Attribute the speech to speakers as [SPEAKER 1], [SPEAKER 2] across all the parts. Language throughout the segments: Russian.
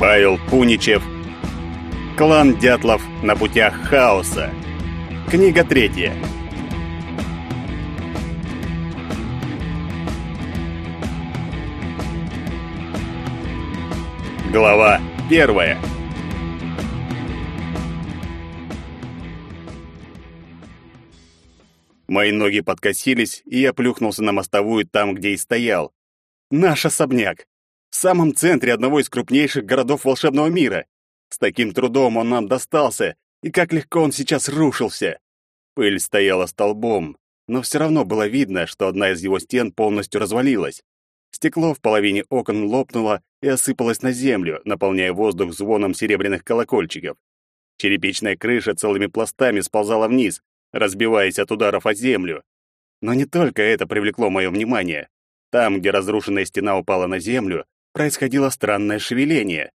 [SPEAKER 1] Павел Пуничев. Клан Дятлов на путях хаоса. Книга третья. Глава первая. Мои ноги подкосились, и я плюхнулся на мостовую там, где и стоял. Наш особняк. В самом центре одного из крупнейших городов волшебного мира. С таким трудом он нам достался, и как легко он сейчас рушился. Пыль стояла столбом, но все равно было видно, что одна из его стен полностью развалилась. Стекло в половине окон лопнуло и осыпалось на землю, наполняя воздух звоном серебряных колокольчиков. Черепичная крыша целыми пластами сползала вниз, разбиваясь от ударов о землю. Но не только это привлекло мое внимание. Там, где разрушенная стена упала на землю, происходило странное шевеление.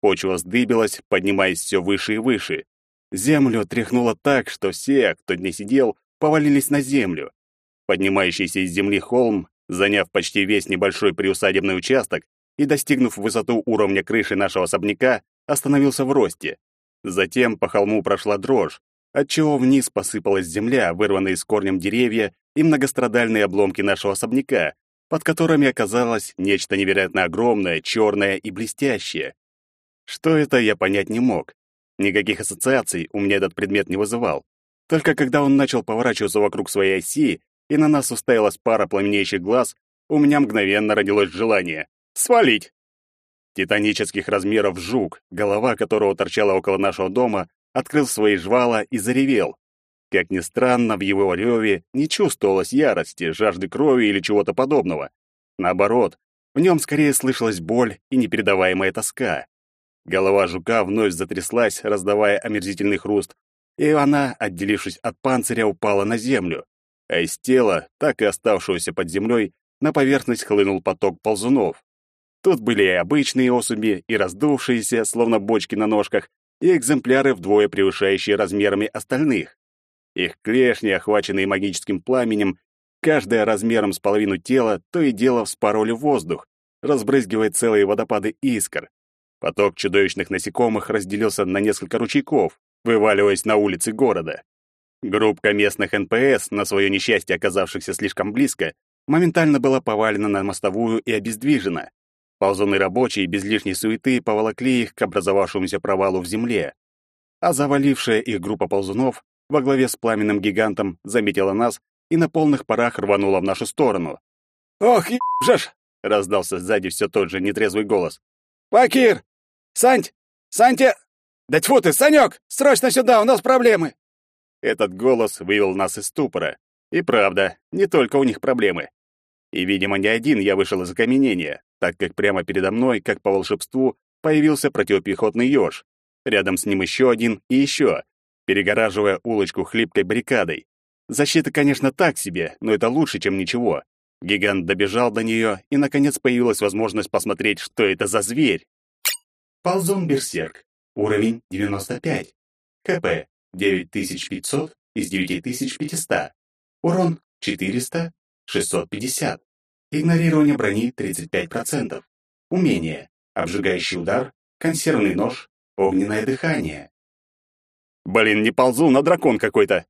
[SPEAKER 1] Почва сдыбилась, поднимаясь все выше и выше. Землю тряхнуло так, что все, кто не сидел, повалились на землю. Поднимающийся из земли холм, заняв почти весь небольшой приусадебный участок и достигнув высоту уровня крыши нашего особняка, остановился в росте. Затем по холму прошла дрожь, отчего вниз посыпалась земля, вырванные с корнем деревья и многострадальные обломки нашего особняка, под которыми оказалось нечто невероятно огромное, черное и блестящее. Что это, я понять не мог. Никаких ассоциаций у меня этот предмет не вызывал. Только когда он начал поворачиваться вокруг своей оси, и на нас уставилась пара пламенеющих глаз, у меня мгновенно родилось желание свалить. Титанических размеров жук, голова которого торчала около нашего дома, открыл свои жвала и заревел. Как ни странно, в его реве не чувствовалось ярости, жажды крови или чего-то подобного. Наоборот, в нем скорее слышалась боль и непередаваемая тоска. Голова жука вновь затряслась, раздавая омерзительный хруст, и она, отделившись от панциря, упала на землю. А из тела, так и оставшегося под землей, на поверхность хлынул поток ползунов. Тут были и обычные особи, и раздувшиеся, словно бочки на ножках, и экземпляры вдвое превышающие размерами остальных. Их клешни, охваченные магическим пламенем, каждая размером с половину тела, то и дело вспороли воздух, разбрызгивая целые водопады искр. Поток чудовищных насекомых разделился на несколько ручейков, вываливаясь на улицы города. Группка местных НПС, на свое несчастье оказавшихся слишком близко, моментально была повалена на мостовую и обездвижена. Ползуны рабочие без лишней суеты поволокли их к образовавшемуся провалу в земле. А завалившая их группа ползунов во главе с пламенным гигантом заметила нас и на полных парах рванула в нашу сторону.
[SPEAKER 2] «Ох, ебжешь!» — раздался сзади все тот же нетрезвый голос. «Пакир! Санть! Санте! Да тьфу ты, Санек! Срочно сюда, у нас проблемы!»
[SPEAKER 1] Этот голос вывел нас из ступора. И правда, не только у них проблемы. И, видимо, не один я вышел из окаменения, так как прямо передо мной, как по волшебству, появился противопехотный ёж. Рядом с ним еще один и еще, перегораживая улочку хлипкой баррикадой. Защита, конечно, так себе, но это лучше, чем ничего. Гигант добежал до нее, и, наконец, появилась возможность посмотреть, что это за зверь.
[SPEAKER 3] Ползун Берсерк. Уровень 95. КП 9500 из 9500. Урон 400, 650. Игнорирование брони 35%. Умение. Обжигающий удар, консервный нож, огненное дыхание.
[SPEAKER 1] Блин, не ползу, на дракон какой-то.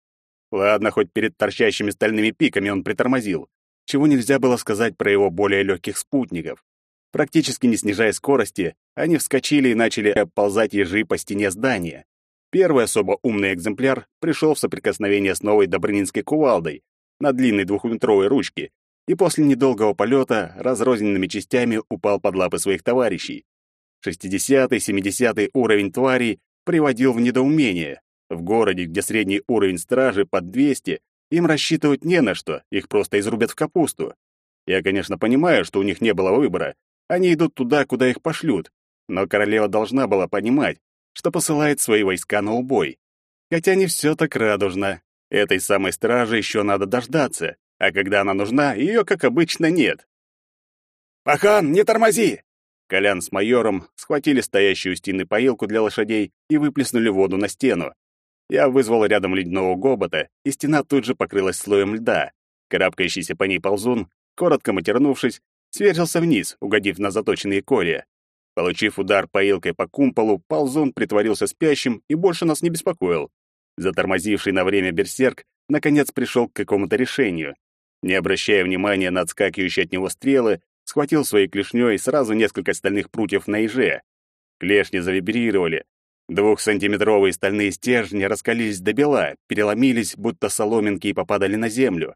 [SPEAKER 1] Ладно, хоть перед торчащими стальными пиками он притормозил. Чего нельзя было сказать про его более легких спутников. Практически не снижая скорости, они вскочили и начали ползать ежи по стене здания. Первый особо умный экземпляр пришел в соприкосновение с новой добрынинской кувалдой на длинной двухметровой ручке и после недолгого полета разрозненными частями упал под лапы своих товарищей. 60-70 уровень тварей приводил в недоумение. В городе, где средний уровень стражи под 200, им рассчитывать не на что, их просто изрубят в капусту. Я, конечно, понимаю, что у них не было выбора. Они идут туда, куда их пошлют. Но королева должна была понимать, что посылает свои войска на убой. Хотя не все так радужно. Этой самой стражи еще надо дождаться, а когда она нужна, ее, как обычно, нет.
[SPEAKER 2] «Пахан, не тормози!»
[SPEAKER 1] Колян с майором схватили стоящую у стены поилку для лошадей и выплеснули воду на стену. Я вызвал рядом ледяного гобота, и стена тут же покрылась слоем льда. Карабкающийся по ней ползун, коротко матернувшись, сверзился вниз, угодив на заточенные колья. Получив удар поилкой по кумполу, ползун притворился спящим и больше нас не беспокоил. Затормозивший на время берсерк наконец пришел к какому-то решению. Не обращая внимания на отскакивающие от него стрелы, схватил своей клешней сразу несколько стальных прутьев на еже. Клешни завибрировали. Двухсантиметровые стальные стержни раскалились до бела, переломились, будто соломинки и попадали на землю.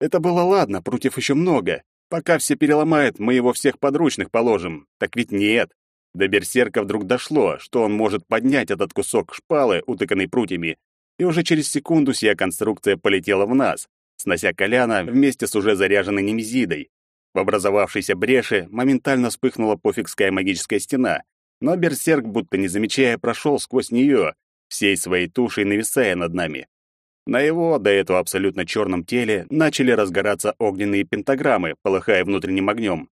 [SPEAKER 1] Это было ладно, прутьев еще много. Пока все переломают, мы его всех подручных положим. Так ведь нет. До берсерка вдруг дошло, что он может поднять этот кусок шпалы, утыканный прутьями, и уже через секунду сия конструкция полетела в нас, снося Коляна вместе с уже заряженной немезидой. В образовавшейся бреши моментально вспыхнула пофигская магическая стена, но берсерк, будто не замечая, прошел сквозь нее, всей своей тушей нависая над нами. На его, до этого абсолютно черном теле, начали разгораться огненные пентаграммы, полыхая внутренним огнем.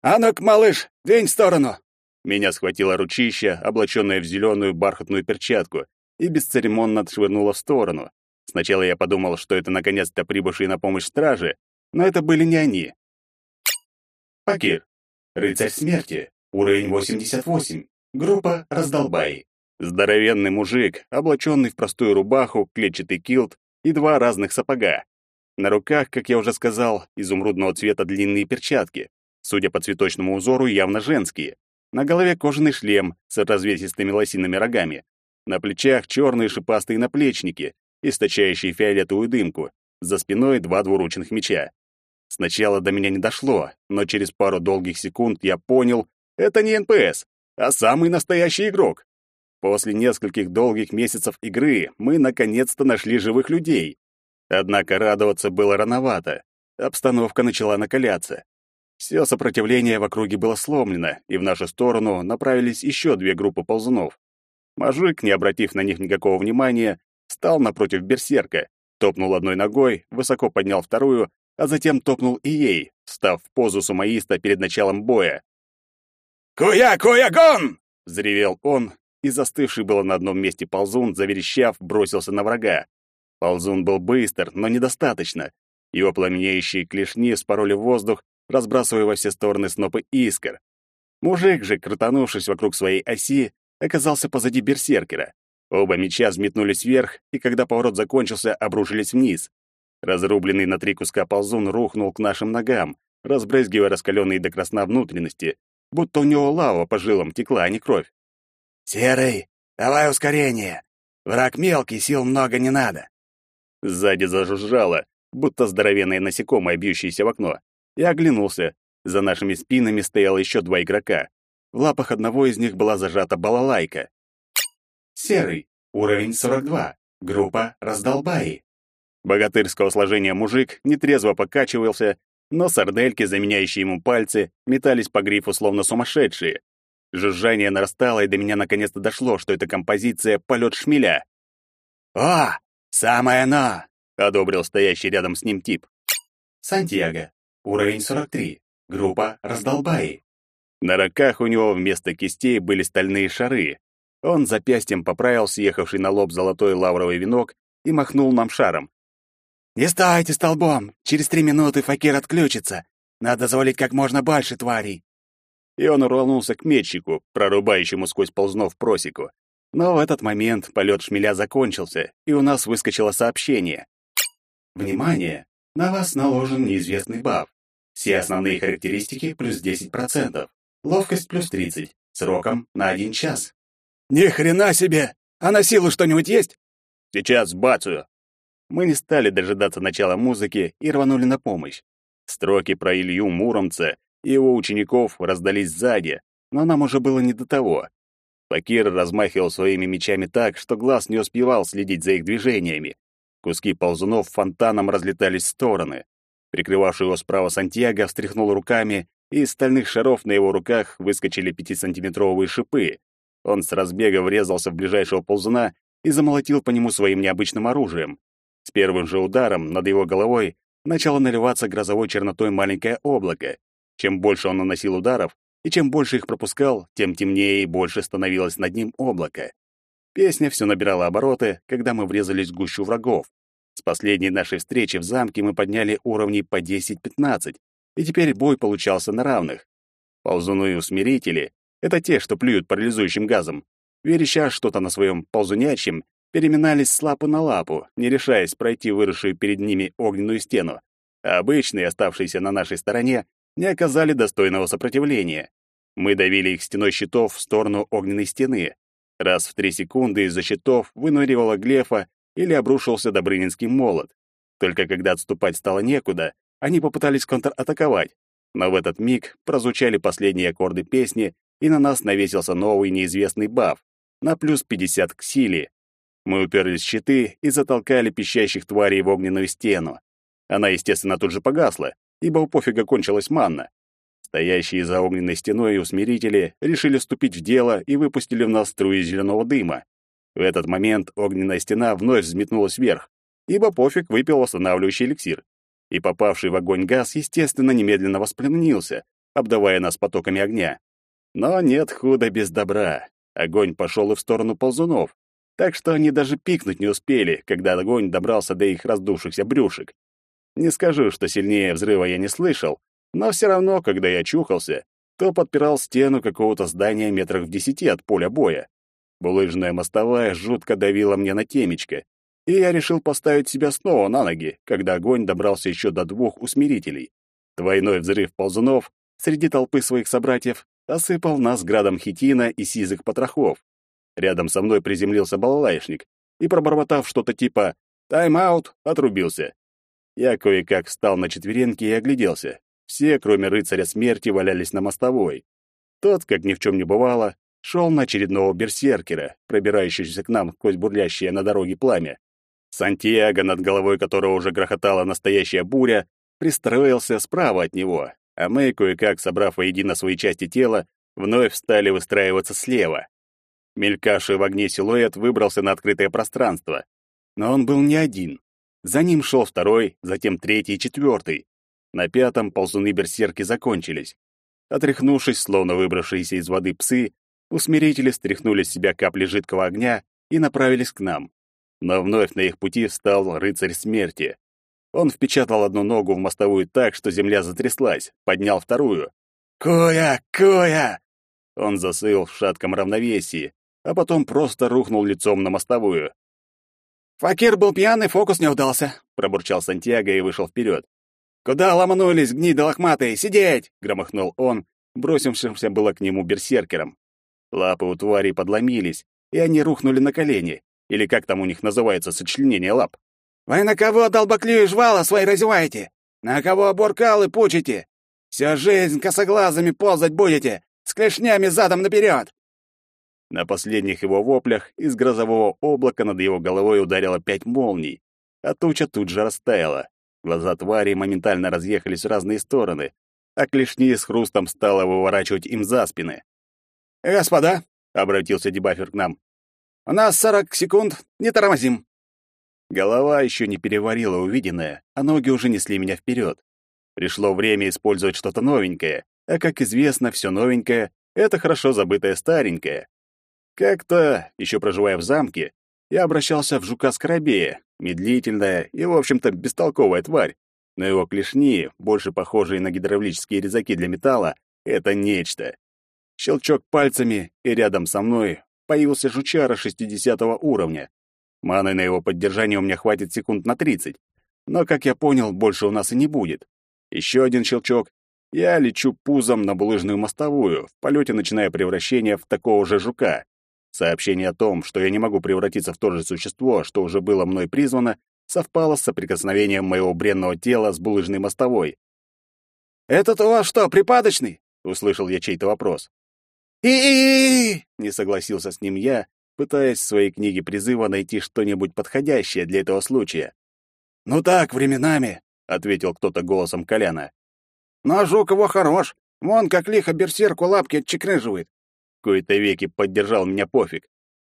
[SPEAKER 2] «А ну-ка, малыш, двинь в сторону!»
[SPEAKER 1] Меня схватило ручище, облаченное в зеленую бархатную перчатку, и бесцеремонно отшвырнуло в сторону. Сначала я подумал, что это наконец-то прибывшие на помощь стражи, но это были не они.
[SPEAKER 3] Пакир. Рыцарь смерти. Уровень 88. Группа «Раздолбай».
[SPEAKER 1] Здоровенный мужик, облаченный в простую рубаху, клетчатый килт и два разных сапога. На руках, как я уже сказал, изумрудного цвета длинные перчатки. Судя по цветочному узору, явно женские. На голове кожаный шлем с развесистыми лосиными рогами. На плечах черные шипастые наплечники, источающие фиолетовую дымку. За спиной два двуручных меча. Сначала до меня не дошло, но через пару долгих секунд я понял, это не НПС, а самый настоящий игрок. После нескольких долгих месяцев игры мы наконец-то нашли живых людей. Однако радоваться было рановато. Обстановка начала накаляться. Все сопротивление в округе было сломлено, и в нашу сторону направились еще две группы ползунов. Мажик, не обратив на них никакого внимания, встал напротив берсерка, топнул одной ногой, высоко поднял вторую, а затем топнул и ей, встав в позу сумаиста перед началом боя.
[SPEAKER 2] «Куя, куя, гон!»
[SPEAKER 1] — взревел он, и застывший было на одном месте ползун, заверещав, бросился на врага. Ползун был быстр, но недостаточно. Его пламенеющие клешни спороли воздух, разбрасывая во все стороны снопы искр. Мужик же, крутанувшись вокруг своей оси, оказался позади берсеркера. Оба меча взметнулись вверх, и когда поворот закончился, обрушились вниз. Разрубленный на три куска ползун рухнул к нашим ногам, разбрызгивая раскаленные до красна внутренности, будто у него лава по жилам текла, а не кровь.
[SPEAKER 2] «Серый, давай ускорение! Враг мелкий, сил много не надо!»
[SPEAKER 1] Сзади зажужжало, будто здоровенное насекомое, бьющееся в окно. Я оглянулся. За нашими спинами стояло еще два игрока. В лапах одного из них была зажата балалайка.
[SPEAKER 3] Серый. Уровень 42. Группа «Раздолбаи».
[SPEAKER 1] Богатырского сложения мужик нетрезво покачивался, но сардельки, заменяющие ему пальцы, метались по грифу словно сумасшедшие. Жужжание нарастало, и до меня наконец-то дошло, что это композиция «Полет шмеля».
[SPEAKER 2] «О, самое оно!»
[SPEAKER 1] — одобрил стоящий рядом с ним тип.
[SPEAKER 3] Сантьяго. Уровень 43. Группа «Раздолбаи».
[SPEAKER 1] На руках у него вместо кистей были стальные шары. Он запястьем поправил съехавший на лоб золотой лавровый венок и махнул нам шаром.
[SPEAKER 2] «Не стойте столбом! Через три минуты факир отключится. Надо завалить как можно больше тварей!»
[SPEAKER 1] И он рванулся к метчику, прорубающему сквозь ползнов просеку. Но в этот момент полет шмеля закончился, и у нас выскочило сообщение.
[SPEAKER 3] «Внимание! На вас наложен неизвестный баф. Все основные характеристики плюс 10%. Ловкость плюс 30. Сроком на один час.
[SPEAKER 2] Ни хрена себе! А на силу что-нибудь есть?
[SPEAKER 1] Сейчас бацаю. Мы не стали дожидаться начала музыки и рванули на помощь. Строки про Илью Муромца и его учеников раздались сзади, но нам уже было не до того. Факир размахивал своими мечами так, что глаз не успевал следить за их движениями. Куски ползунов фонтаном разлетались в стороны. Прикрывавший его справа Сантьяго встряхнул руками и из стальных шаров на его руках выскочили пятисантиметровые шипы. Он с разбега врезался в ближайшего ползуна и замолотил по нему своим необычным оружием. С первым же ударом над его головой начало наливаться грозовой чернотой маленькое облако. Чем больше он наносил ударов, и чем больше их пропускал, тем темнее и больше становилось над ним облако. Песня все набирала обороты, когда мы врезались в гущу врагов. С последней нашей встречи в замке мы подняли уровни по 10-15, и теперь бой получался на равных. Ползуны-усмирители — это те, что плюют парализующим газом. Вереща что-то на своем ползунячьем, переминались с лапы на лапу, не решаясь пройти выросшую перед ними огненную стену, а обычные, оставшиеся на нашей стороне, не оказали достойного сопротивления. Мы давили их стеной щитов в сторону огненной стены. Раз в три секунды из-за щитов выныривала глефа или обрушился Добрынинский молот. Только когда отступать стало некуда, они попытались контратаковать, но в этот миг прозвучали последние аккорды песни, и на нас навесился новый неизвестный баф на плюс 50 к силе. Мы уперлись в щиты и затолкали пищащих тварей в огненную стену. Она, естественно, тут же погасла, ибо у пофига кончилась манна. Стоящие за огненной стеной усмирители решили вступить в дело и выпустили в нас струи зеленого дыма. В этот момент огненная стена вновь взметнулась вверх, ибо пофиг выпил восстанавливающий эликсир и попавший в огонь газ, естественно, немедленно воспламенился, обдавая нас потоками огня. Но нет худа без добра. Огонь пошел и в сторону ползунов, так что они даже пикнуть не успели, когда огонь добрался до их раздувшихся брюшек. Не скажу, что сильнее взрыва я не слышал, но все равно, когда я чухался, то подпирал стену какого-то здания метрах в десяти от поля боя. Булыжная мостовая жутко давила мне на темечко, и я решил поставить себя снова на ноги, когда огонь добрался еще до двух усмирителей. Двойной взрыв ползунов среди толпы своих собратьев осыпал нас градом хитина и сизых потрохов. Рядом со мной приземлился балалайшник и, пробормотав что-то типа «тайм-аут», отрубился. Я кое-как встал на четвереньки и огляделся. Все, кроме рыцаря смерти, валялись на мостовой. Тот, как ни в чем не бывало, шел на очередного берсеркера, пробирающегося к нам сквозь бурлящее на дороге пламя. Сантьяго, над головой которого уже грохотала настоящая буря, пристроился справа от него, а мы, кое-как собрав воедино свои части тела, вновь стали выстраиваться слева. Мелькавший в огне силуэт выбрался на открытое пространство. Но он был не один. За ним шел второй, затем третий и четвертый. На пятом ползуны-берсерки закончились. Отряхнувшись, словно выбравшиеся из воды псы, усмирители стряхнули с себя капли жидкого огня и направились к нам. Но вновь на их пути встал рыцарь смерти. Он впечатал одну ногу в мостовую так, что земля затряслась, поднял вторую. «Куя! Куя!» Он засыл в шатком равновесии, а потом просто рухнул лицом на мостовую.
[SPEAKER 2] «Факир был пьяный, фокус не удался», — пробурчал Сантьяго и вышел вперед. «Куда ломанулись, гниды лохматые? Сидеть!» — громыхнул он, бросившимся было к нему берсеркером. Лапы у тварей подломились, и они рухнули на колени или как там у них называется сочленение лап. «Вы на кого долбоклю и жвала свои разеваете? На кого буркалы пучите? Всю жизнь косоглазами ползать будете, с клешнями задом наперед!»
[SPEAKER 1] На последних его воплях из грозового облака над его головой ударило пять молний, а туча тут же растаяла. Глаза твари моментально разъехались в разные стороны, а клешни с хрустом стало выворачивать им за спины.
[SPEAKER 2] «Господа!» — обратился дебафер к нам. У нас сорок секунд, не тормозим.
[SPEAKER 1] Голова еще не переварила увиденное, а ноги уже несли меня вперед. Пришло время использовать что-то новенькое, а, как известно, все новенькое — это хорошо забытое старенькое. Как-то, еще проживая в замке, я обращался в жука-скоробея, медлительная и, в общем-то, бестолковая тварь, но его клешни, больше похожие на гидравлические резаки для металла, — это нечто. Щелчок пальцами, и рядом со мной появился жучара 60 уровня. Маны на его поддержание у меня хватит секунд на 30. Но, как я понял, больше у нас и не будет. Еще один щелчок. Я лечу пузом на булыжную мостовую, в полете начиная превращение в такого же жука. Сообщение о том, что я не могу превратиться в то же существо, что уже было мной призвано, совпало с соприкосновением моего бренного тела с булыжной мостовой.
[SPEAKER 2] «Этот у вас что, припадочный?»
[SPEAKER 1] — услышал я чей-то вопрос
[SPEAKER 2] и
[SPEAKER 1] не согласился с ним я, пытаясь в своей книге призыва найти что-нибудь подходящее для этого случая.
[SPEAKER 2] «Ну так, временами», — ответил кто-то голосом Коляна. «Но жук его хорош. Вон как лихо берсерку лапки отчекрыживает».
[SPEAKER 1] Кои-то веки поддержал меня пофиг.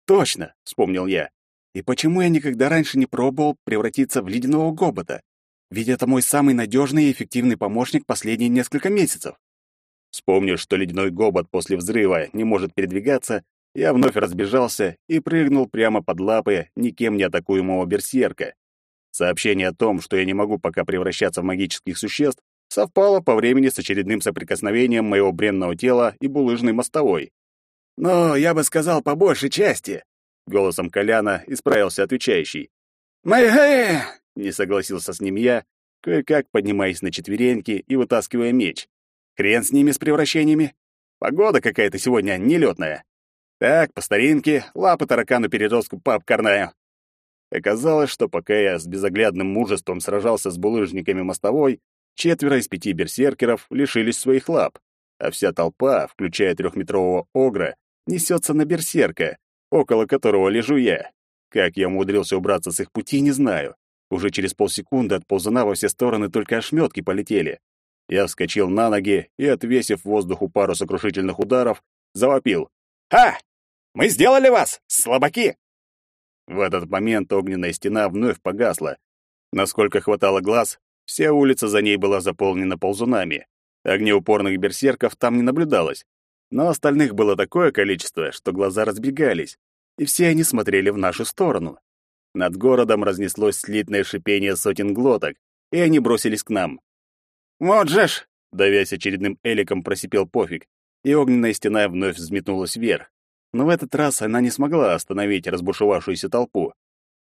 [SPEAKER 1] «Точно», — вспомнил я. «И почему я никогда раньше не пробовал превратиться в ледяного гобота? Ведь это мой самый надежный и эффективный помощник последние несколько месяцев». Вспомнив, что ледяной гобот после взрыва не может передвигаться, я вновь разбежался и прыгнул прямо под лапы никем не атакуемого берсерка. Сообщение о том, что я не могу пока превращаться в магических существ, совпало по времени с очередным соприкосновением моего бренного тела и булыжной мостовой.
[SPEAKER 2] «Но я бы сказал, по большей части», —
[SPEAKER 1] голосом Коляна исправился отвечающий.
[SPEAKER 2] «Мэ-э!»
[SPEAKER 1] — не согласился с ним я, кое-как поднимаясь на четвереньки и вытаскивая меч. Хрен с ними с превращениями. Погода какая-то сегодня нелетная. Так, по старинке, лапы таракану переростку пообкорнаю. Оказалось, что пока я с безоглядным мужеством сражался с булыжниками мостовой, четверо из пяти берсеркеров лишились своих лап, а вся толпа, включая трехметрового огра, несется на берсерка, около которого лежу я. Как я умудрился убраться с их пути, не знаю. Уже через полсекунды от ползуна во все стороны только ошметки полетели. Я вскочил на ноги и, отвесив воздуху пару сокрушительных ударов, завопил. «Ха! Мы сделали вас, слабаки!» В этот момент огненная стена вновь погасла. Насколько хватало глаз, вся улица за ней была заполнена ползунами. Огнеупорных берсерков там не наблюдалось, но остальных было такое количество, что глаза разбегались, и все они смотрели в нашу сторону. Над городом разнеслось слитное шипение сотен глоток, и они бросились к нам. «Вот же ж!» — давясь очередным эликом, просипел пофиг, и огненная стена вновь взметнулась вверх. Но в этот раз она не смогла остановить разбушевавшуюся толпу.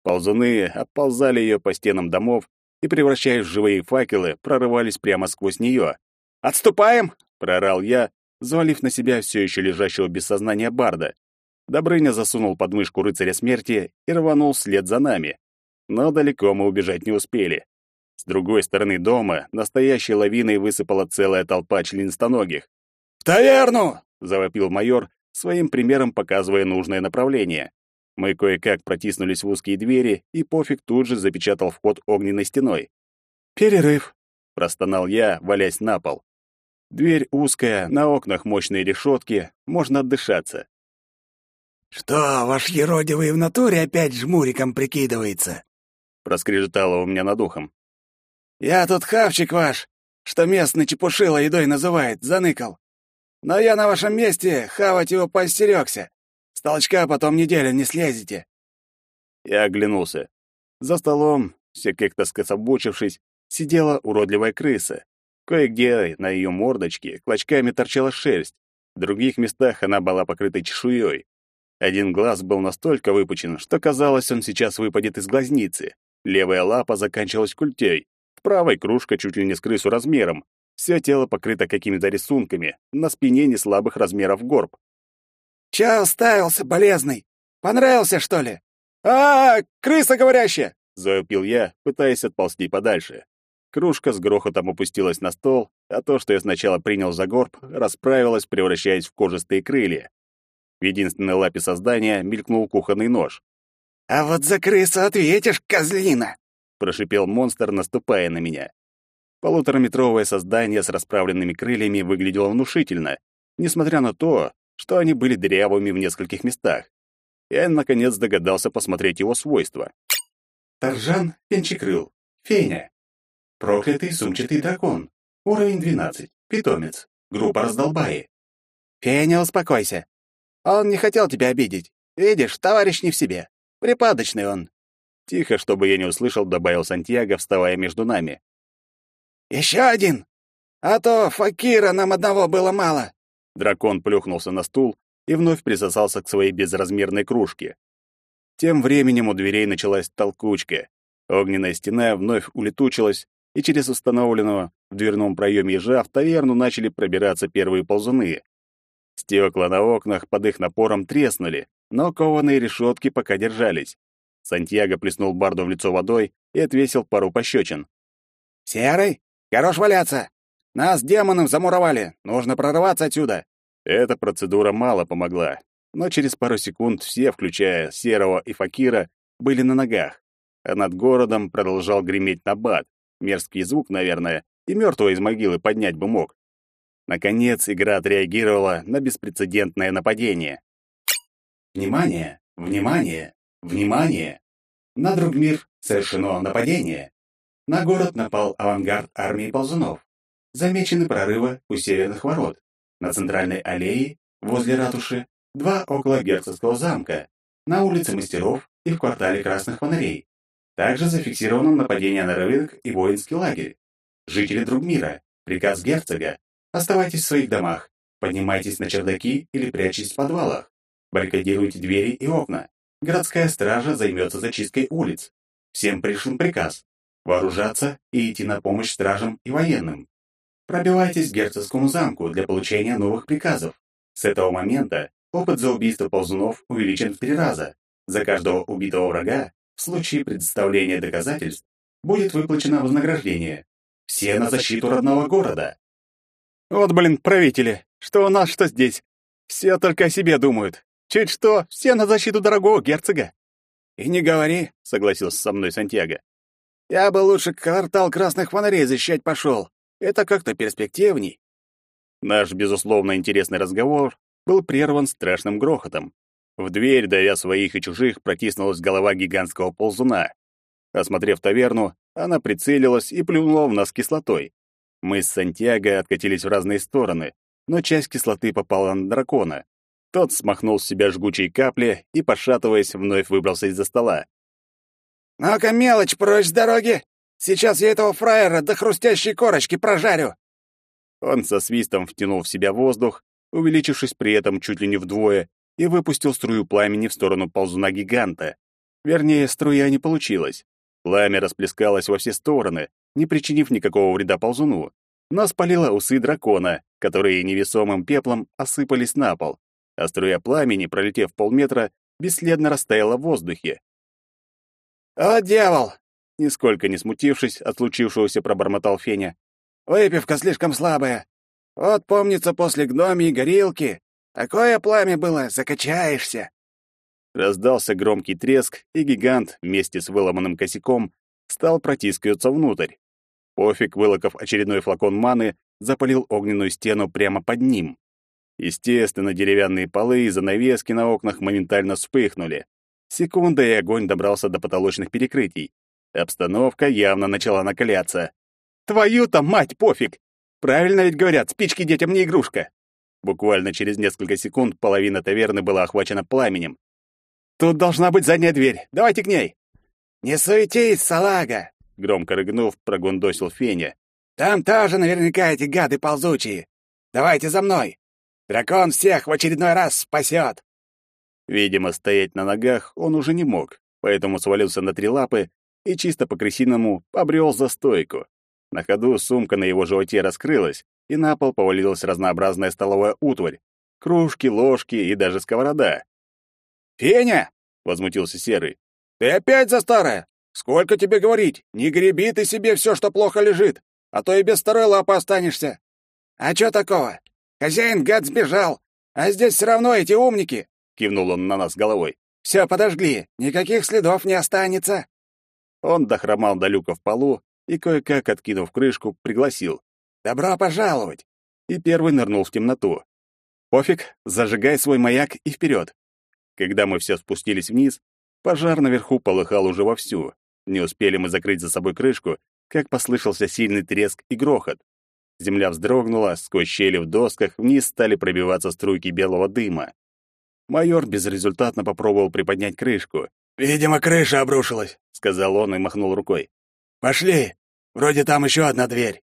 [SPEAKER 1] Ползуны оползали ее по стенам домов и, превращаясь в живые факелы, прорывались прямо сквозь нее. «Отступаем!» — прорал я, завалив на себя все еще лежащего без сознания барда. Добрыня засунул подмышку рыцаря смерти и рванул вслед за нами. Но далеко мы убежать не успели. С другой стороны дома настоящей лавиной высыпала целая толпа членистоногих. «В таверну!» — завопил майор, своим примером показывая нужное направление. Мы кое-как протиснулись в узкие двери, и пофиг тут же запечатал вход огненной стеной.
[SPEAKER 2] «Перерыв!»
[SPEAKER 1] — простонал я, валясь на пол. Дверь узкая, на окнах мощные решетки, можно отдышаться.
[SPEAKER 2] «Что, ваш еродивый в натуре опять жмуриком прикидывается?»
[SPEAKER 1] — проскрежетало у меня над ухом.
[SPEAKER 2] «Я тут хавчик ваш, что местный чепушила едой называет, заныкал. Но я на вашем месте хавать его поостерёгся. С толчка потом неделю не слезете».
[SPEAKER 1] Я оглянулся. За столом, все как-то скособочившись, сидела уродливая крыса. Кое-где на ее мордочке клочками торчала шерсть, в других местах она была покрыта чешуей. Один глаз был настолько выпучен, что казалось, он сейчас выпадет из глазницы. Левая лапа заканчивалась культей, в правой кружка чуть ли не с крысу размером. Все тело покрыто какими-то рисунками, на спине не слабых размеров горб.
[SPEAKER 2] «Чё уставился, болезный? Понравился, что ли?»
[SPEAKER 1] «А, -а, -а крыса говорящая!» — завопил я, пытаясь отползти подальше. Кружка с грохотом опустилась на стол, а то, что я сначала принял за горб, расправилось, превращаясь в кожистые крылья. В единственной лапе создания мелькнул кухонный нож.
[SPEAKER 2] «А вот за крысу ответишь, козлина!»
[SPEAKER 1] — прошипел монстр, наступая на меня. Полутораметровое создание с расправленными крыльями выглядело внушительно, несмотря на то, что они были дырявыми в нескольких местах. Я, наконец, догадался посмотреть его свойства.
[SPEAKER 3] Таржан Пенчекрыл. Феня. Проклятый сумчатый дракон. Уровень 12. Питомец. Группа раздолбаи.
[SPEAKER 2] Феня, успокойся. Он не хотел тебя обидеть. Видишь, товарищ не в себе. Припадочный он.
[SPEAKER 1] Тихо, чтобы я не услышал, добавил Сантьяго, вставая между нами.
[SPEAKER 2] Еще один! А то факира нам одного было мало.
[SPEAKER 1] Дракон плюхнулся на стул и вновь присосался к своей безразмерной кружке. Тем временем у дверей началась толкучка. Огненная стена вновь улетучилась, и через установленного в дверном проеме ежа в таверну начали пробираться первые ползуны. Стекла на окнах под их напором треснули, но кованые решетки пока держались. Сантьяго плеснул Барду в лицо водой и отвесил пару пощечин.
[SPEAKER 2] «Серый, хорош валяться! Нас демоном замуровали, нужно прорываться отсюда!»
[SPEAKER 1] Эта процедура мало помогла, но через пару секунд все, включая Серого и Факира, были на ногах, а над городом продолжал греметь набат. Мерзкий звук, наверное, и мертвого из могилы поднять бы мог. Наконец, игра отреагировала на беспрецедентное нападение.
[SPEAKER 3] Внимание! Внимание! Внимание! На Другмир совершено нападение. На город напал авангард армии ползунов. Замечены прорывы у северных ворот. На центральной аллее, возле ратуши, два около герцогского замка, на улице мастеров и в квартале красных фонарей. Также зафиксировано нападение на рынок и воинский лагерь. Жители Другмира, Приказ герцога. Оставайтесь в своих домах. Поднимайтесь на чердаки или прячьтесь в подвалах. Баррикадируйте двери и окна. Городская стража займется зачисткой улиц. Всем пришел приказ. Вооружаться и идти на помощь стражам и военным. Пробивайтесь к герцогскому замку для получения новых приказов. С этого момента опыт за убийство ползунов увеличен в три раза. За каждого убитого врага в случае предоставления доказательств будет выплачено вознаграждение. Все на защиту родного города.
[SPEAKER 1] Вот, блин, правители, что у нас, что здесь. Все только о себе думают. Чуть что, все на защиту дорогого герцога.
[SPEAKER 2] И не говори, согласился со мной Сантьяго. Я бы лучше квартал красных фонарей защищать пошел. Это как-то перспективней.
[SPEAKER 1] Наш, безусловно, интересный разговор был прерван страшным грохотом. В дверь, давя своих и чужих, протиснулась голова гигантского ползуна. Осмотрев таверну, она прицелилась и плюнула в нас кислотой. Мы с Сантьяго откатились в разные стороны, но часть кислоты попала на дракона. Тот смахнул с себя жгучие капли и, пошатываясь, вновь выбрался из-за стола.
[SPEAKER 2] «Ну-ка, мелочь, прочь с дороги! Сейчас я этого фраера до хрустящей корочки прожарю!»
[SPEAKER 1] Он со свистом втянул в себя воздух, увеличившись при этом чуть ли не вдвое, и выпустил струю пламени в сторону ползуна гиганта. Вернее, струя не получилась. Пламя расплескалось во все стороны, не причинив никакого вреда ползуну, но спалило усы дракона, которые невесомым пеплом осыпались на пол, а струя пламени, пролетев полметра, бесследно растаяла в воздухе.
[SPEAKER 2] «О, дьявол!»
[SPEAKER 1] — нисколько не смутившись от случившегося, пробормотал Феня.
[SPEAKER 2] «Выпивка слишком слабая. Вот помнится после гноми и горилки. Такое пламя было, закачаешься!»
[SPEAKER 1] Раздался громкий треск, и гигант вместе с выломанным косяком стал протискиваться внутрь. Пофиг, вылоков очередной флакон маны, запалил огненную стену прямо под ним. Естественно, деревянные полы и занавески на окнах моментально вспыхнули. Секунда, и огонь добрался до потолочных перекрытий. Обстановка явно начала накаляться. «Твою-то мать, пофиг! Правильно ведь говорят, спички детям не игрушка!» Буквально через несколько секунд половина таверны была охвачена пламенем. «Тут должна быть задняя дверь. Давайте к ней!»
[SPEAKER 2] «Не суетись, салага!»
[SPEAKER 1] Громко рыгнув, прогундосил Феня.
[SPEAKER 2] «Там тоже наверняка эти гады ползучие. Давайте за мной. Дракон всех в очередной раз спасет!»
[SPEAKER 1] Видимо, стоять на ногах он уже не мог, поэтому свалился на три лапы и чисто по-крысиному побрел за стойку. На ходу сумка на его животе раскрылась, и на пол повалилась разнообразная столовая утварь. Кружки, ложки и даже сковорода.
[SPEAKER 2] «Феня!» — возмутился Серый. «Ты опять за старое? Сколько тебе говорить? Не греби ты себе все, что плохо лежит, а то и без второй лапы останешься. А чё такого? Хозяин, гад, сбежал, а здесь все равно эти умники!» — кивнул он на нас головой. «Все, подожгли, никаких следов не останется!»
[SPEAKER 1] Он дохромал до люка в полу и, кое-как откинув крышку, пригласил.
[SPEAKER 2] «Добро пожаловать!»
[SPEAKER 1] И первый нырнул в темноту. «Пофиг, зажигай свой маяк и вперед!» Когда мы все спустились вниз, пожар наверху полыхал уже вовсю. Не успели мы закрыть за собой крышку, как послышался сильный треск и грохот. Земля вздрогнула, сквозь щели в досках вниз стали пробиваться струйки белого дыма. Майор безрезультатно попробовал приподнять крышку.
[SPEAKER 2] «Видимо, крыша обрушилась», — сказал он и махнул рукой. «Пошли! Вроде там еще одна дверь».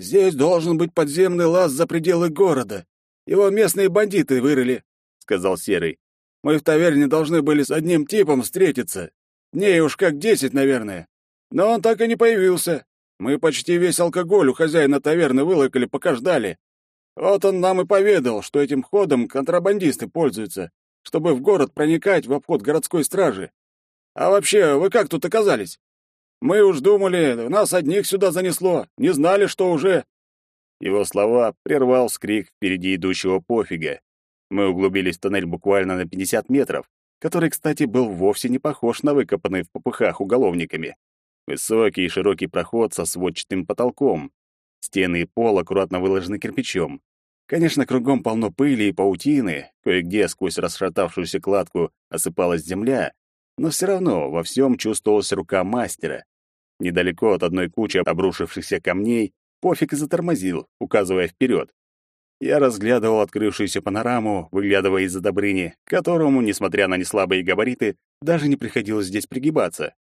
[SPEAKER 2] «Здесь должен быть подземный лаз за пределы города. Его местные бандиты вырыли», — сказал Серый. «Мы в таверне должны были с одним типом встретиться. Дней уж как десять, наверное. Но он так и не появился. Мы почти весь алкоголь у хозяина таверны вылокали, пока ждали. Вот он нам и поведал, что этим ходом контрабандисты пользуются, чтобы в город проникать в обход городской стражи. А вообще, вы как тут оказались? Мы уж думали, нас одних сюда занесло, не знали, что уже...»
[SPEAKER 1] Его слова прервал скрик впереди идущего пофига. Мы углубились в тоннель буквально на 50 метров, который, кстати, был вовсе не похож на выкопанный в попыхах уголовниками. Высокий и широкий проход со сводчатым потолком. Стены и пол аккуратно выложены кирпичом. Конечно, кругом полно пыли и паутины, кое-где сквозь расшатавшуюся кладку осыпалась земля, но все равно во всем чувствовалась рука мастера. Недалеко от одной кучи обрушившихся камней Пофиг затормозил, указывая вперед. Я разглядывал открывшуюся панораму, выглядывая из-за Добрыни, которому, несмотря на неслабые габариты, даже не приходилось здесь пригибаться.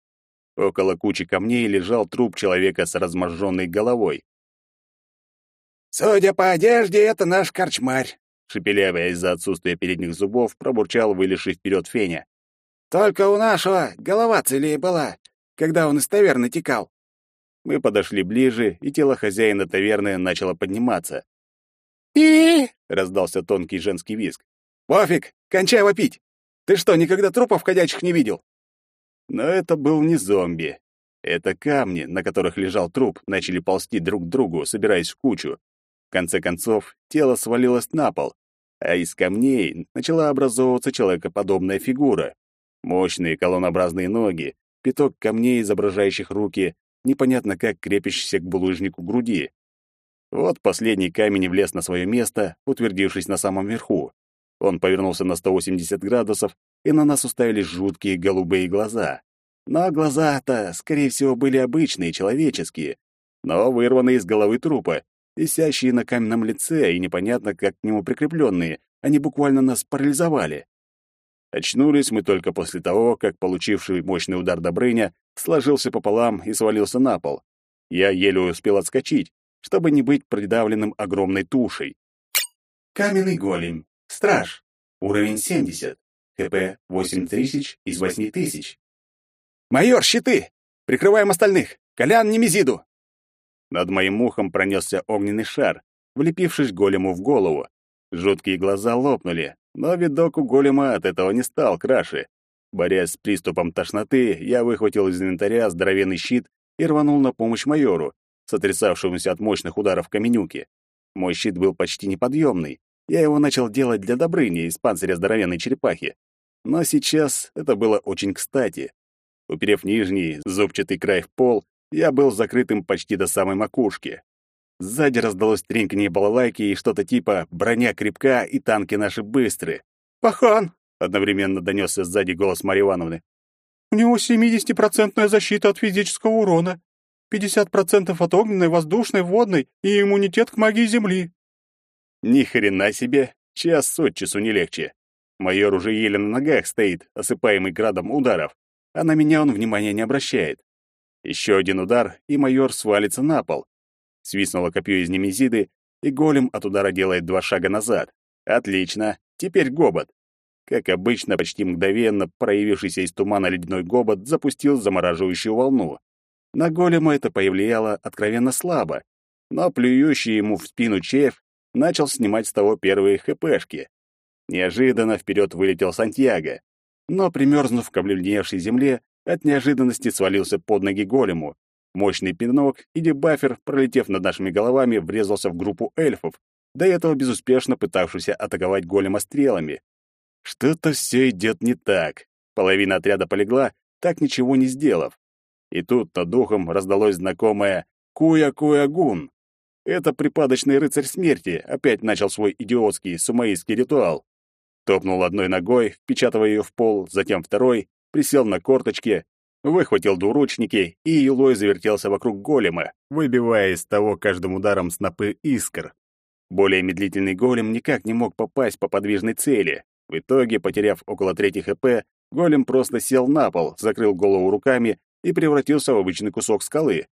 [SPEAKER 1] Около кучи камней лежал труп человека с разможженной головой.
[SPEAKER 2] «Судя по одежде, это наш корчмарь», —
[SPEAKER 1] шепелявя из-за отсутствия передних зубов, пробурчал вылезший вперед Феня.
[SPEAKER 2] «Только у нашего голова целее была, когда он из таверны текал».
[SPEAKER 1] Мы подошли ближе, и тело хозяина таверны начало подниматься.
[SPEAKER 2] «И...»
[SPEAKER 1] — раздался тонкий женский визг.
[SPEAKER 2] «Пофиг, кончай вопить! Ты что, никогда трупов ходячих не видел?»
[SPEAKER 1] Но это был не зомби. Это камни, на которых лежал труп, начали ползти друг к другу, собираясь в кучу. В конце концов, тело свалилось на пол, а из камней начала образовываться человекоподобная фигура. Мощные колоннообразные ноги, пяток камней, изображающих руки, непонятно как крепящийся к булыжнику груди. Вот последний камень влез на свое место, утвердившись на самом верху. Он повернулся на 180 градусов, и на нас уставились жуткие голубые глаза. Но глаза-то, скорее всего, были обычные, человеческие, но вырванные из головы трупа, висящие на каменном лице и непонятно как к нему прикрепленные, они буквально нас парализовали. Очнулись мы только после того, как получивший мощный удар Добрыня сложился пополам и свалился на пол. Я еле успел отскочить, чтобы не быть придавленным огромной тушей.
[SPEAKER 3] Каменный голем. Страж. Уровень 70. ХП 8000 из 8000.
[SPEAKER 2] «Майор, щиты! Прикрываем остальных! Колян, Немезиду!»
[SPEAKER 1] Над моим ухом пронесся огненный шар, влепившись голему в голову. Жуткие глаза лопнули, но видок у голема от этого не стал краше. Борясь с приступом тошноты, я выхватил из инвентаря здоровенный щит и рванул на помощь майору, сотрясавшемуся от мощных ударов каменюки. Мой щит был почти неподъемный. Я его начал делать для Добрыни из панциря здоровенной черепахи. Но сейчас это было очень кстати. Уперев нижний, зубчатый край в пол, я был закрытым почти до самой макушки. Сзади раздалось треньканье балалайки и что-то типа «броня крепка и танки наши быстрые».
[SPEAKER 2] «Пахан!»
[SPEAKER 1] — одновременно донесся сзади голос Марьи Ивановны.
[SPEAKER 2] «У него 70-процентная защита от физического урона, 50% от огненной, воздушной, водной и иммунитет к магии Земли».
[SPEAKER 1] Ни хрена себе, час от часу не легче. Майор уже еле на ногах стоит, осыпаемый градом ударов, а на меня он внимания не обращает. Еще один удар, и майор свалится на пол. Свистнуло копье из немезиды, и голем от удара делает два шага назад. Отлично, теперь гобот. Как обычно, почти мгновенно проявившийся из тумана ледяной гобот запустил замораживающую волну. На голема это повлияло откровенно слабо, но плюющий ему в спину чеф начал снимать с того первые хпшки. Неожиданно вперед вылетел Сантьяго, но, примерзнув к обледеневшей земле, от неожиданности свалился под ноги голему. Мощный пинок и дебафер, пролетев над нашими головами, врезался в группу эльфов, до этого безуспешно пытавшихся атаковать голема стрелами. Что-то все идет не так. Половина отряда полегла, так ничего не сделав. И тут над духом раздалось знакомое «Куя-Куя-Гун». Это припадочный рыцарь смерти опять начал свой идиотский сумаистский ритуал. Топнул одной ногой, впечатывая ее в пол, затем второй, присел на корточки, выхватил двуручники и юлой завертелся вокруг голема, выбивая из того каждым ударом снопы искр. Более медлительный голем никак не мог попасть по подвижной цели. В итоге, потеряв около трети ХП, голем просто сел на пол, закрыл голову руками и превратился в обычный кусок скалы.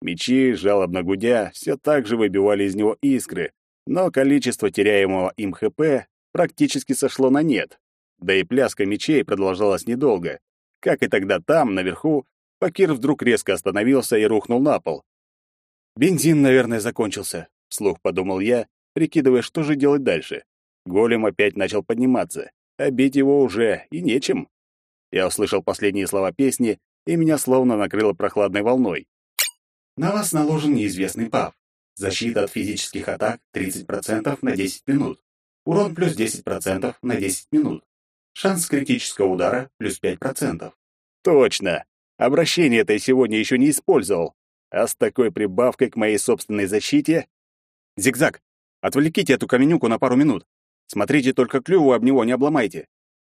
[SPEAKER 1] Мечи, жалобно гудя, все так же выбивали из него искры, но количество теряемого им ХП практически сошло на нет. Да и пляска мечей продолжалась недолго. Как и тогда там, наверху, Факир вдруг резко остановился и рухнул на пол. «Бензин, наверное, закончился», — вслух подумал я, прикидывая, что же делать дальше. Голем опять начал подниматься, а бить его уже и нечем. Я услышал последние слова песни, и меня словно накрыло прохладной волной.
[SPEAKER 3] На вас наложен неизвестный пав. Защита от физических атак 30% на 10 минут. Урон плюс 10% на 10 минут. Шанс критического удара плюс 5%.
[SPEAKER 1] Точно. Обращение это я сегодня еще не использовал. А с такой прибавкой к моей собственной защите... Зигзаг, отвлеките эту каменюку на пару минут. Смотрите, только клюву об него не обломайте.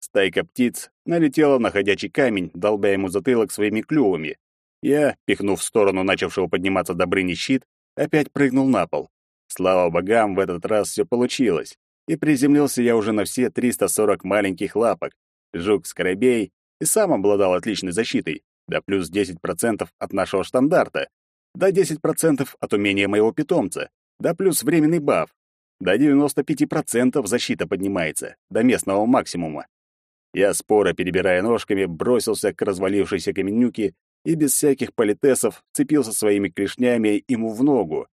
[SPEAKER 1] Стайка птиц налетела на ходячий камень, долбя ему затылок своими клювами. Я, пихнув в сторону начавшего подниматься Добрыни щит, опять прыгнул на пол. Слава богам, в этот раз все получилось и приземлился я уже на все 340 маленьких лапок. Жук-скоробей и сам обладал отличной защитой, да плюс 10% от нашего стандарта, да 10% от умения моего питомца, Да плюс временный баф. До 95% защита поднимается, до местного максимума. Я, споро перебирая ножками, бросился к развалившейся каменюке и без всяких политесов цепился своими клешнями ему в ногу.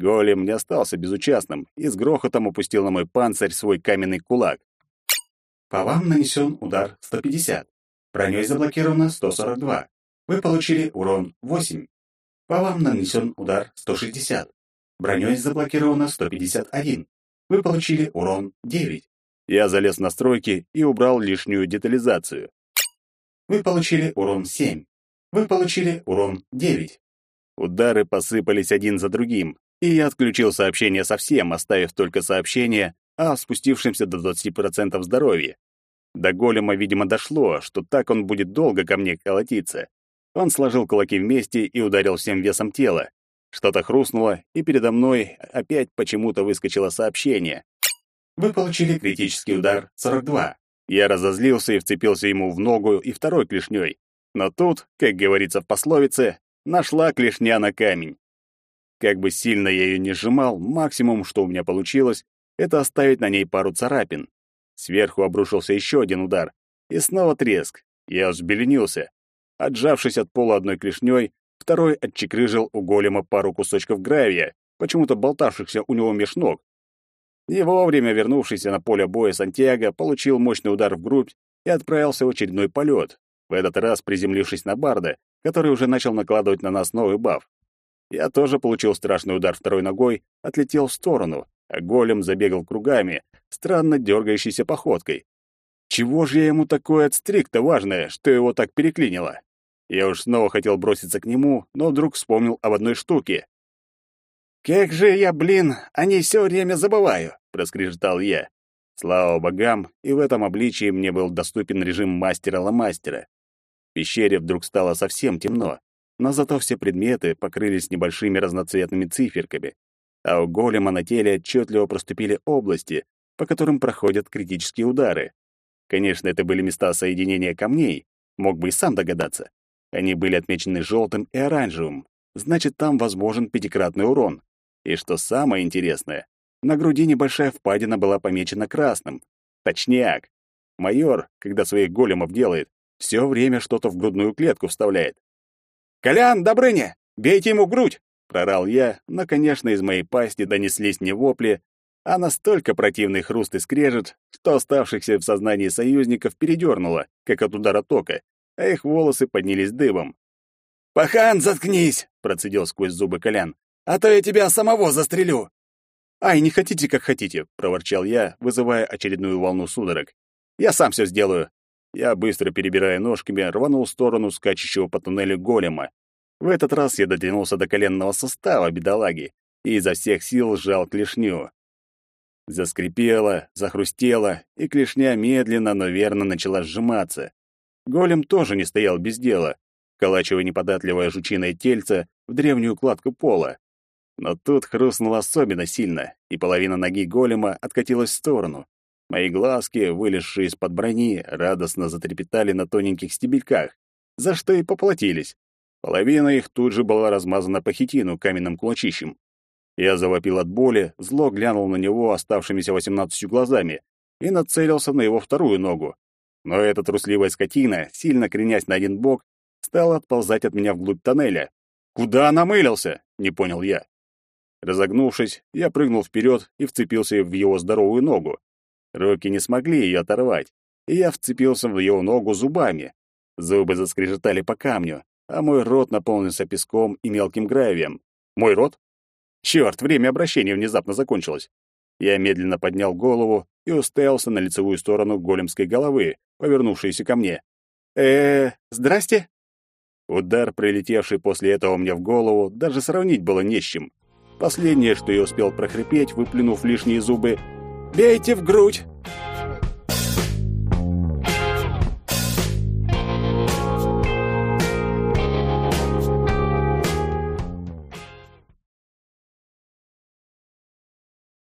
[SPEAKER 1] Голем не остался безучастным и с грохотом упустил на мой панцирь свой каменный кулак.
[SPEAKER 3] По вам нанесен удар 150. Броней заблокировано 142. Вы получили урон 8. По вам нанесен удар 160. Броней заблокировано 151. Вы получили урон 9.
[SPEAKER 1] Я залез в настройки и убрал лишнюю детализацию.
[SPEAKER 3] Вы получили урон 7. Вы получили урон 9.
[SPEAKER 1] Удары посыпались один за другим, и я отключил сообщение совсем, оставив только сообщение о спустившемся до 20% здоровья. До голема, видимо, дошло, что так он будет долго ко мне колотиться. Он сложил кулаки вместе и ударил всем весом тела. Что-то хрустнуло, и передо мной опять почему-то выскочило сообщение.
[SPEAKER 3] Вы получили критический удар 42.
[SPEAKER 1] Я разозлился и вцепился ему в ногу и второй клешней. Но тут, как говорится в пословице, нашла клешня на камень. Как бы сильно я ее не сжимал, максимум, что у меня получилось, это оставить на ней пару царапин. Сверху обрушился еще один удар, и снова треск. Я взбеленился. Отжавшись от пола одной клешней, второй отчекрыжил у голема пару кусочков гравия, почему-то болтавшихся у него меж ног. И вовремя вернувшийся на поле боя Сантьяго получил мощный удар в грудь и отправился в очередной полет, в этот раз приземлившись на Барда, который уже начал накладывать на нас новый баф. Я тоже получил страшный удар второй ногой, отлетел в сторону, а голем забегал кругами, странно дергающейся походкой. Чего же я ему такое отстриг-то важное, что его так переклинило? Я уж снова хотел броситься к нему, но вдруг вспомнил об одной штуке. «Как же я, блин, о ней все время забываю!» — проскрежетал я. Слава богам, и в этом обличии мне был доступен режим мастера-ломастера. В пещере вдруг стало совсем темно, но зато все предметы покрылись небольшими разноцветными циферками, а у голема на теле отчетливо проступили области, по которым проходят критические удары. Конечно, это были места соединения камней, мог бы и сам догадаться. Они были отмечены желтым и оранжевым, значит, там возможен пятикратный урон. И что самое интересное, на груди небольшая впадина была помечена красным. Точняк. Майор, когда своих големов делает, все время что-то в грудную клетку вставляет. «Колян, Добрыня, бейте ему грудь!» — прорал я, но, конечно, из моей пасти донеслись не вопли, а настолько противный хруст и скрежет, что оставшихся в сознании союзников передернуло, как от удара тока, а их волосы поднялись дыбом. «Пахан, заткнись!» — процедил сквозь зубы Колян. «А то я тебя самого застрелю!» «Ай, не хотите, как хотите!» — проворчал я, вызывая очередную волну судорог. «Я сам все сделаю!» Я, быстро перебирая ножками, рванул в сторону скачущего по туннелю голема. В этот раз я дотянулся до коленного состава бедолаги и изо всех сил сжал клешню. Заскрипело, захрустело, и клешня медленно, но верно начала сжиматься. Голем тоже не стоял без дела, колачивая неподатливое жучиное тельце в древнюю кладку пола. Но тут хрустнуло особенно сильно, и половина ноги голема откатилась в сторону. Мои глазки, вылезшие из-под брони, радостно затрепетали на тоненьких стебельках, за что и поплатились. Половина их тут же была размазана по хитину каменным кулачищем. Я завопил от боли, зло глянул на него оставшимися восемнадцатью глазами и нацелился на его вторую ногу. Но эта трусливая скотина, сильно кренясь на один бок, стала отползать от меня вглубь тоннеля. «Куда намылился?» — не понял я. Разогнувшись, я прыгнул вперед и вцепился в его здоровую ногу. Руки не смогли ее оторвать, и я вцепился в его ногу зубами. Зубы заскрежетали по камню, а мой рот наполнился песком и мелким гравием. Мой рот? Черт, время обращения внезапно закончилось. Я медленно поднял голову и уставился на лицевую сторону големской головы, повернувшейся ко мне. -э здрасте?» Удар, прилетевший после этого мне в голову, даже сравнить было не с чем. Последнее, что я успел прохрипеть, выплюнув лишние зубы, Бейте в грудь!»